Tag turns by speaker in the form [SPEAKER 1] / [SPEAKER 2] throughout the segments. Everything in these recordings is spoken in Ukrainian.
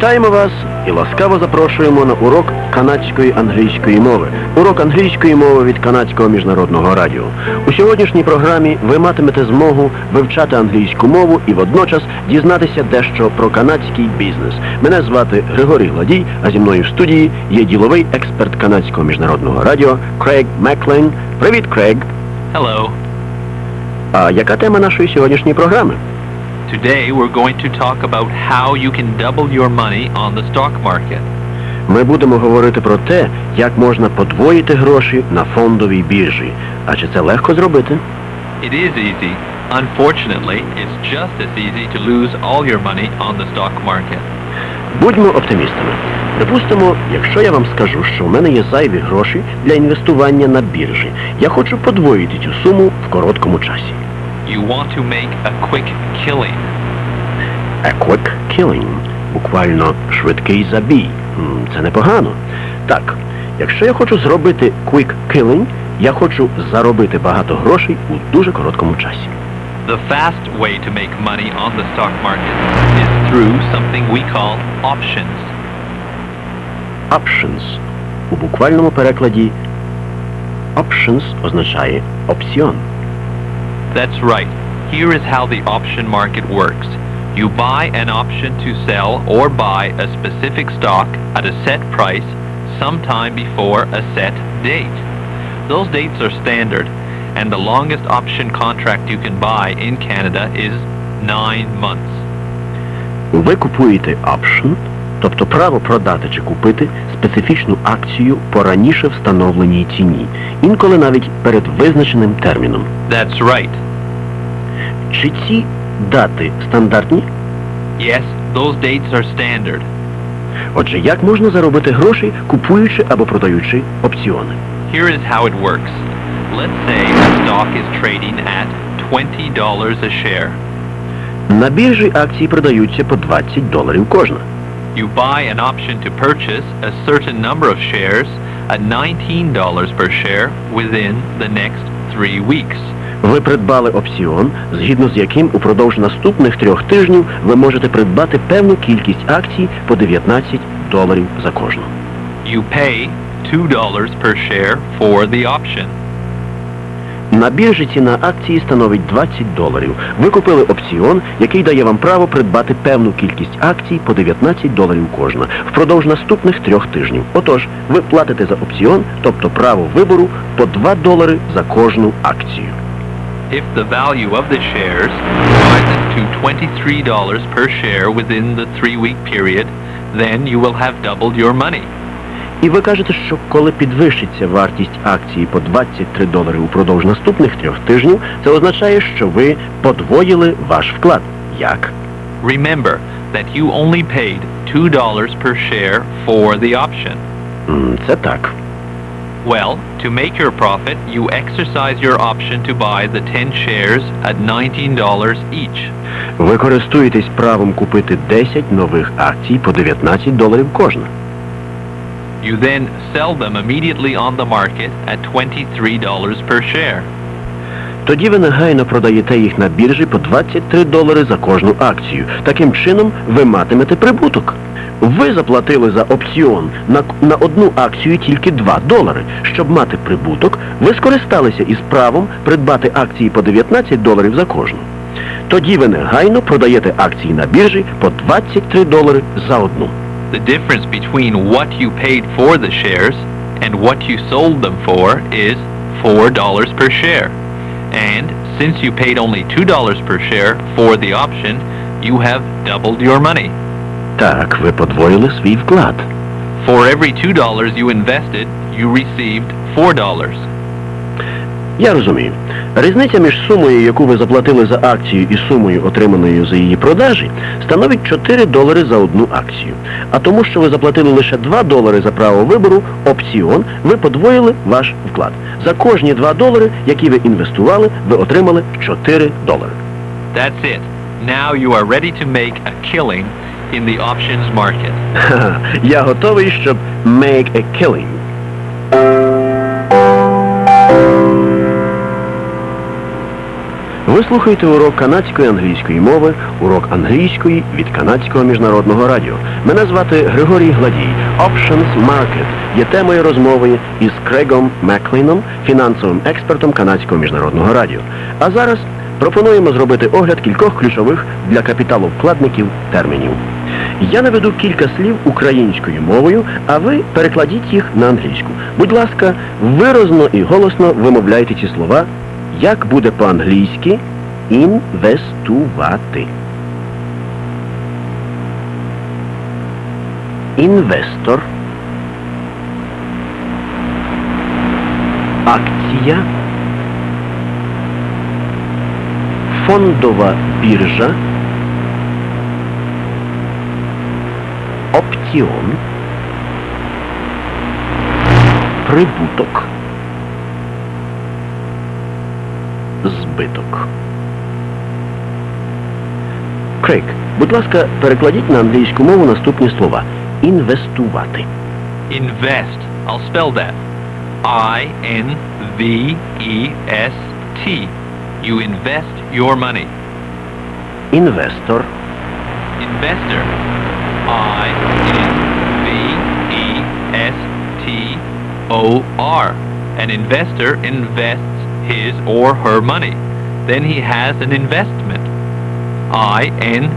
[SPEAKER 1] Вітаємо вас і ласкаво запрошуємо на урок канадської англійської мови. Урок англійської мови від канадського міжнародного радіо. У сьогоднішній програмі ви матимете змогу вивчати англійську мову і водночас дізнатися дещо про канадський бізнес. Мене звати Григорій Гладій, а зі мною в студії є діловий експерт канадського міжнародного радіо Крейг Меклейн. Привіт, Крейг!
[SPEAKER 2] Hello.
[SPEAKER 1] А яка тема нашої сьогоднішньої програми?
[SPEAKER 2] Today we're going to talk about how you can double your money on the stock market.
[SPEAKER 1] Ми будемо говорити про те, як можна подвоїти гроші на фондовій біржі. А чи це легко зробити?
[SPEAKER 2] It is easy. Unfortunately, it's just as easy to lose all your money on the stock market.
[SPEAKER 1] Будьмо оптимістами. Припустимо, якщо я вам скажу, що в мене є зайві гроші для інвестування на біржі, я хочу подвоїти цю суму в короткому часі.
[SPEAKER 2] You want to make a quick killing.
[SPEAKER 1] A quick killing. Буквально швидкий забій. Це непогано. Так, якщо я хочу зробити quick killing, я хочу заробити багато грошей у дуже короткому часі.
[SPEAKER 2] The fast way to make money on the stock market is through something we call options.
[SPEAKER 1] Options. У буквальному перекладі options означає опціон.
[SPEAKER 2] That's right. Here is how the option market works. You buy an option to sell or buy a specific stock at a set price sometime before a set date. Those dates are standard, and the longest option contract you can buy in Canada is nine months.
[SPEAKER 1] Ви купуєте option, тобто право продати чи купити специфічну акцію по раніше встановленій ціні, інколи навіть перед визначеним терміном.
[SPEAKER 2] That's right.
[SPEAKER 1] Чи ці дати стандартні?
[SPEAKER 2] Yes, those dates are standard.
[SPEAKER 1] Отже, як можна заробити гроші, купуючи або продаючи опціони?
[SPEAKER 2] Here is how it works. Let's say a stock is trading at $20 a share.
[SPEAKER 1] На біржі акції продаються по 20 доларів кожна.
[SPEAKER 2] You buy an option to purchase a certain number of shares at $19 per share within the next three weeks.
[SPEAKER 1] Ви придбали опціон, згідно з яким упродовж наступних трьох тижнів ви можете придбати певну кількість акцій по 19 доларів за кожну.
[SPEAKER 2] You pay $2 per share for the option.
[SPEAKER 1] На біржі ціна акції становить 20 доларів. Ви купили опціон, який дає вам право придбати певну кількість акцій по 19 доларів кожна впродовж наступних трьох тижнів. Отож, ви платите за опціон, тобто право вибору, по 2 долари за кожну акцію.
[SPEAKER 2] If the value of the shares rises to $23 per share within the three-week period, then you will have doubled your money.
[SPEAKER 1] І ви кажете, що коли підвищиться вартість акції по 23 долари упродовж наступних трьох тижнів, це означає, що ви подвоїли ваш вклад. Як?
[SPEAKER 2] Remember that you only paid $2 per share for the option.
[SPEAKER 1] Це так.
[SPEAKER 2] Well, to make your profit, you exercise your option to buy the 10 shares at $19 each.
[SPEAKER 1] Ви користуєтесь правом купити 10 нових акцій по 19 доларів кожна.
[SPEAKER 2] You then sell them immediately on the market at $23 per share.
[SPEAKER 1] Тоді ви негайно продаєте їх на біржі по 23 долари за кожну акцію. Таким чином ви матимете прибуток. Ви заплатили за опціон на, на одну акцію тільки 2 долари. Щоб мати прибуток, ви скористалися із правом придбати акції по 19 доларів за кожну. Тоді ви негайно продаєте акції на біржі по 23 долари за одну.
[SPEAKER 2] The difference between what you paid for the shares and what you sold them for is $4 per share. And since you paid only $2 per share for the option, you have doubled your money.
[SPEAKER 1] Так, ви подвоїли свій вклад.
[SPEAKER 2] For every $2 you invested, you received $4.
[SPEAKER 1] Я розумію. Різниця між сумою, яку ви заплатили за акцію, і сумою, отриманою за її продажі, становить 4 долари за одну акцію. А тому, що ви заплатили лише 2 долари за право вибору, опціон, ви подвоїли ваш вклад. За кожні 2 долари, які ви інвестували, ви отримали 4 долари.
[SPEAKER 2] That's it. Now you are ready to make a killing in the options market.
[SPEAKER 1] Я готовий, щоб make a killing. Ви слухаєте урок канадської англійської мови, урок англійської від канадського міжнародного радіо. Мене звати Григорій Гладій. Options Market є темою розмови із Крегом Мекліном, фінансовим експертом канадського міжнародного радіо. А зараз пропонуємо зробити огляд кількох ключових для капіталовкладників термінів. Я наведу кілька слів українською мовою, а ви перекладіть їх на англійську. Будь ласка, виразно і голосно вимовляйте ці слова, як буде по-англійськи інвестувати. Інвестор. Акція. Фондова біржа. Опціон. Прибуток. Збиток. Крейг, будь ласка, перекладіть на англійську мову наступні слова. Інвестувати.
[SPEAKER 2] Invest. I'll spell that. I-N-V-E-S-T. You invest your money.
[SPEAKER 1] Інвестор.
[SPEAKER 2] Investor. I-N-V-E-S-T-O-R. An investor invests his or her money. Then he has an investment. I-N-V-E-S-T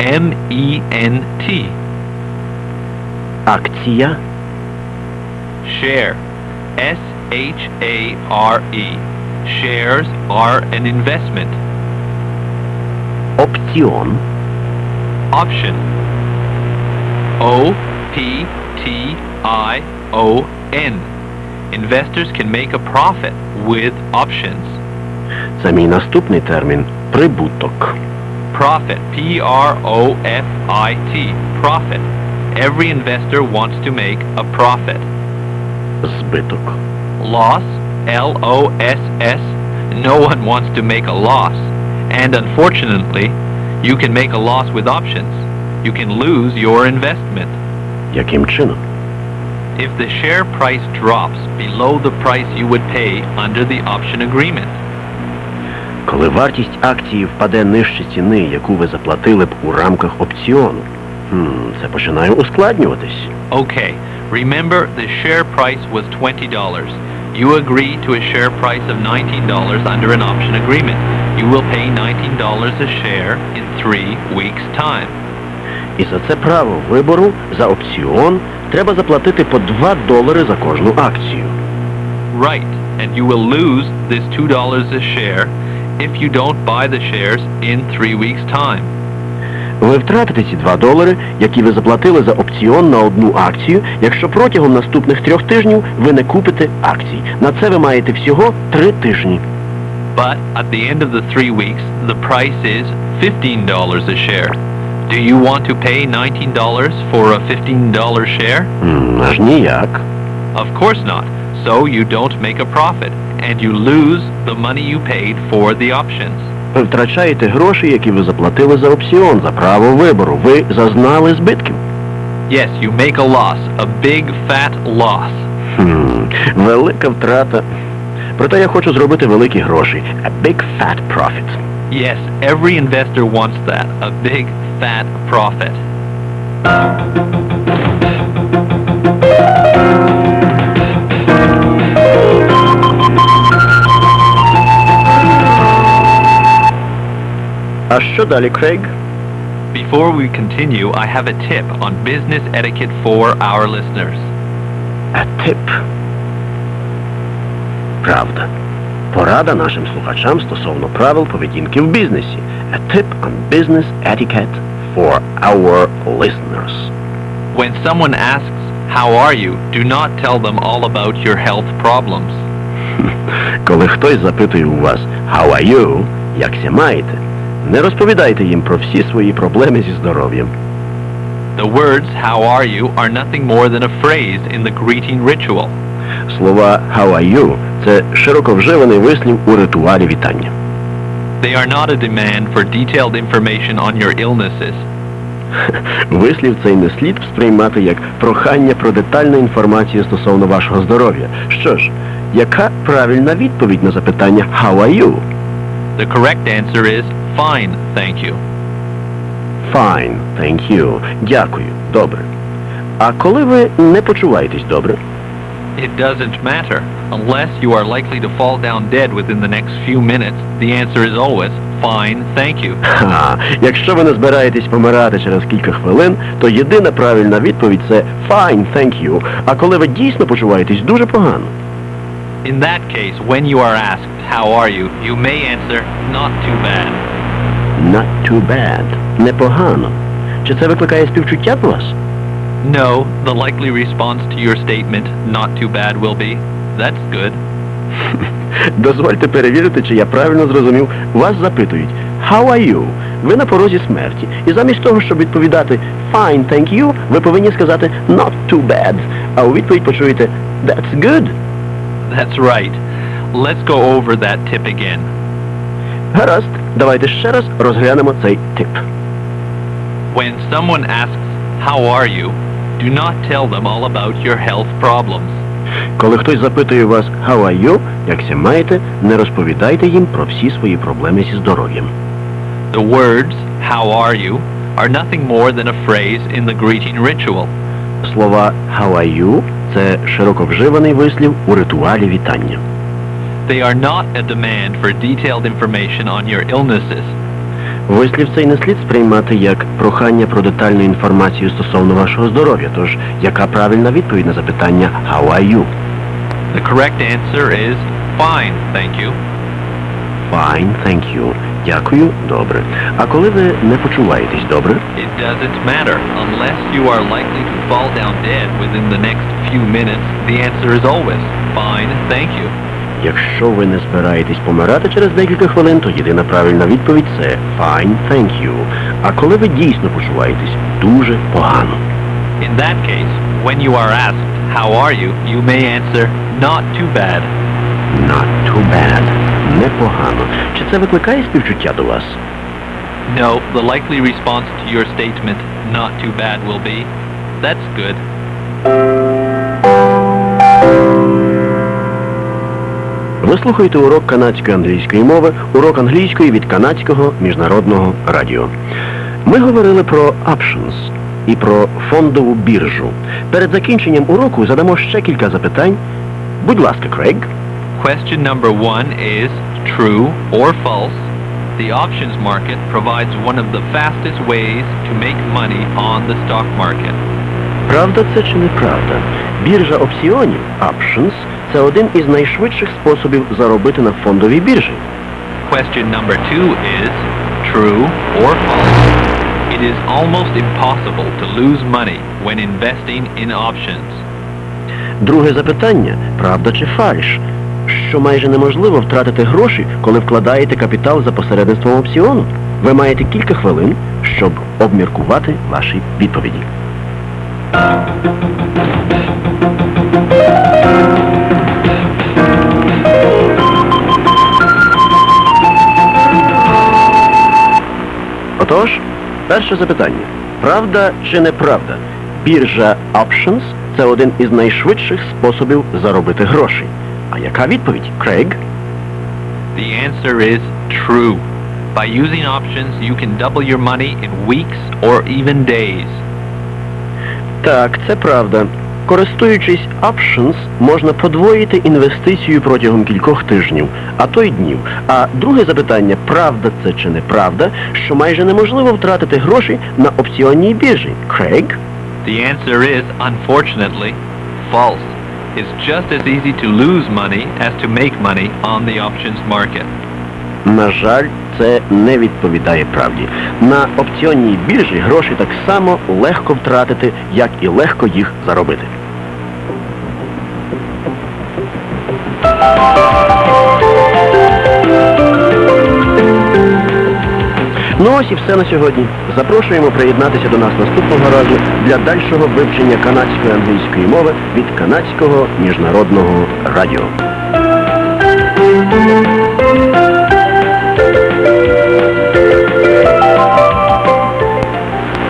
[SPEAKER 1] M-E-N-T. Aktia.
[SPEAKER 2] Share. S-H-A-R-E. Shares are an investment. Option. Option. O-P-T-I-O-N investors can make a profit with options.
[SPEAKER 1] Zamień następny termin przybutok.
[SPEAKER 2] Profit, P R O F I T, profit. Every investor wants to make a profit.
[SPEAKER 1] Zbytok.
[SPEAKER 2] Loss, L O S S. No one wants to make a loss. And unfortunately, you can make a loss with options. You can lose your investment.
[SPEAKER 1] Jakim czynem?
[SPEAKER 2] if the share price drops below the price you would pay under the option agreement.
[SPEAKER 1] Коли вартість акції впаде нижче ціни, яку ви заплатили б у рамках опціону. Хм, це починає ускладнюватись.
[SPEAKER 2] Okay, remember the share price was $20. You agree to a share price of $19 under an option agreement. You will pay $19 a share in three weeks' time.
[SPEAKER 1] І за це право вибору за опціон треба заплатити по 2 долари за кожну акцію.
[SPEAKER 2] Right, and you will lose this $2 a share if you don't buy the shares in three weeks' time.
[SPEAKER 1] Ви втратите ці 2 долари, які ви заплатили за опціон на одну акцію, якщо протягом наступних трьох тижнів ви не купите акцій. На це ви маєте всього 3 тижні.
[SPEAKER 2] But at the end of the three weeks, the price is $15 a share. Do you want to pay $19 for a $15 share?
[SPEAKER 1] М, аж ніяк.
[SPEAKER 2] Of course not. So you don't make a profit, and you lose the money you paid for the options.
[SPEAKER 1] Ви втрачаєте гроші, які ви заплатили за опціон, за право вибору. Ви зазнали збитків.
[SPEAKER 2] Yes, you make a loss, a big fat loss.
[SPEAKER 1] Хм, велика втрата. Проте я хочу зробити великі гроші. A big fat profit.
[SPEAKER 2] Yes, every investor wants that, a big fat profit.
[SPEAKER 1] А що далі, Крейг?
[SPEAKER 2] Before we continue, I have a tip on business etiquette for our listeners.
[SPEAKER 1] A tip. Правда. Порада нашим слухачам стосовно правил поведінки в бізнесі. A tip on business etiquette for our listeners.
[SPEAKER 2] When someone asks, how are you, do not tell them all about your health problems.
[SPEAKER 1] Коли хтось запитує у вас How are you? Якся маєте? Не розповідайте їм про всі свої проблеми зі здоров'ям.
[SPEAKER 2] The words, how are you, are nothing more than a phrase in the greeting ritual.
[SPEAKER 1] Слова How are you? Це широко вживаний вислів у ритуалі вітання.
[SPEAKER 2] They are not a demand for detailed information on your illnesses.
[SPEAKER 1] Вислів цей не слід сприймати як прохання про детальну інформацію стосовно вашого здоров'я. Що ж, яка правильна відповідь на запитання How are you?
[SPEAKER 2] The correct answer is fine, thank you.
[SPEAKER 1] Fine, thank you. Дякую. Добре. А коли ви не почуваєтесь добре?
[SPEAKER 2] It doesn't matter. Unless you are likely to fall down dead within the next few minutes, the answer is always fine, thank you.
[SPEAKER 1] Ха, якщо ви не збираєтесь помирати через кілька хвилин, то єдина правильна відповідь це Fine, thank you. А коли ви дійсно почуваєтесь дуже погано?
[SPEAKER 2] In that case, when you are asked, how are you, you may answer, not too bad.
[SPEAKER 1] Not too bad. Непогано. Чи це викликає співчуття до вас?
[SPEAKER 2] No, the likely response to your statement, not too bad, will be, that's good.
[SPEAKER 1] Дозвольте перевірити, чи я правильно зрозумів. Вас запитують How are you? Ви на порозі смерті. І замість того, щоб відповідати Fine, thank you, ви повинні сказати Not too bad. А у відповідь почуєте That's good.
[SPEAKER 2] That's right. Let's go over that tip again.
[SPEAKER 1] Гаразд, давайте ще раз розглянемо цей тип.
[SPEAKER 2] When someone asks, how are you, do not tell them all about your health problems.
[SPEAKER 1] Коли хтось запитує вас How are you? Якся маєте, не розповідайте їм про всі свої проблеми зі здоров'ям.
[SPEAKER 2] The words, how are you, are nothing more than a phrase in the greeting ritual.
[SPEAKER 1] Слова How are you? це широко вживаний вислів у ритуалі вітання.
[SPEAKER 2] They are not a demand for detailed information on your illnesses.
[SPEAKER 1] Вислів цей не слід сприймати як прохання про детальну інформацію стосовно вашого здоров'я. Тож, яка правильна відповідь на запитання How are you?
[SPEAKER 2] The correct answer is fine, thank you.
[SPEAKER 1] Fine, thank you. Дякую, добре. А коли ви не почуваєтесь добре,
[SPEAKER 2] It doesn't matter. Unless you are likely to fall down dead within the next few minutes, the answer is always fine, thank you.
[SPEAKER 1] Якщо ви не збираєтесь помирати через декілька хвилин, то єдина правильна відповідь це Fine, thank you. А коли ви дійсно почуваєтесь дуже погано.
[SPEAKER 2] In that case, when you are asked, how are you, you may answer, not too bad.
[SPEAKER 1] Not too bad. Непогано. Чи це викликає співчуття до вас?
[SPEAKER 2] No, the likely response to your statement, not too bad, will be, that's good.
[SPEAKER 1] Ви слухаєте урок канадської англійської мови, урок англійської від канадського міжнародного радіо. Ми говорили про options і про фондову біржу. Перед закінченням уроку задамо ще кілька запитань. Будь ласка, Крейг.
[SPEAKER 2] Question number one is true or false. The options market provides one of the fastest ways to make money on the stock market.
[SPEAKER 1] Правда це чи неправда? Біржа опціонів options це один із найшвидших способів заробити на фондовій біржі.
[SPEAKER 2] Question number two is true or false. It is almost impossible to lose money when investing in options.
[SPEAKER 1] Друге запитання правда чи фальш? Що майже неможливо втратити гроші, коли вкладаєте капітал за посередництвом опціону. Ви маєте кілька хвилин, щоб обміркувати ваші відповіді. Перше запитання. Правда чи неправда? Біржа Options – це один із найшвидших способів заробити гроші. А яка відповідь, Крейг?
[SPEAKER 2] The answer is true. By using options, you can double your money in weeks or even days.
[SPEAKER 1] Так, це правда. Користуючись Options, можна подвоїти інвестицію протягом кількох тижнів, а то й днів. А друге запитання, правда це чи неправда, що майже неможливо втратити гроші на опціонній біржі. Крейг?
[SPEAKER 2] The answer is, unfortunately, false. It's just as easy to lose money as to make money on the options market.
[SPEAKER 1] На жаль, це не відповідає правді. На опціонній біржі гроші так само легко втратити, як і легко їх заробити. Ну ось і все на сьогодні. Запрошуємо приєднатися до нас наступного разу для дальшого вивчення канадської англійської мови від канадського міжнародного радіо.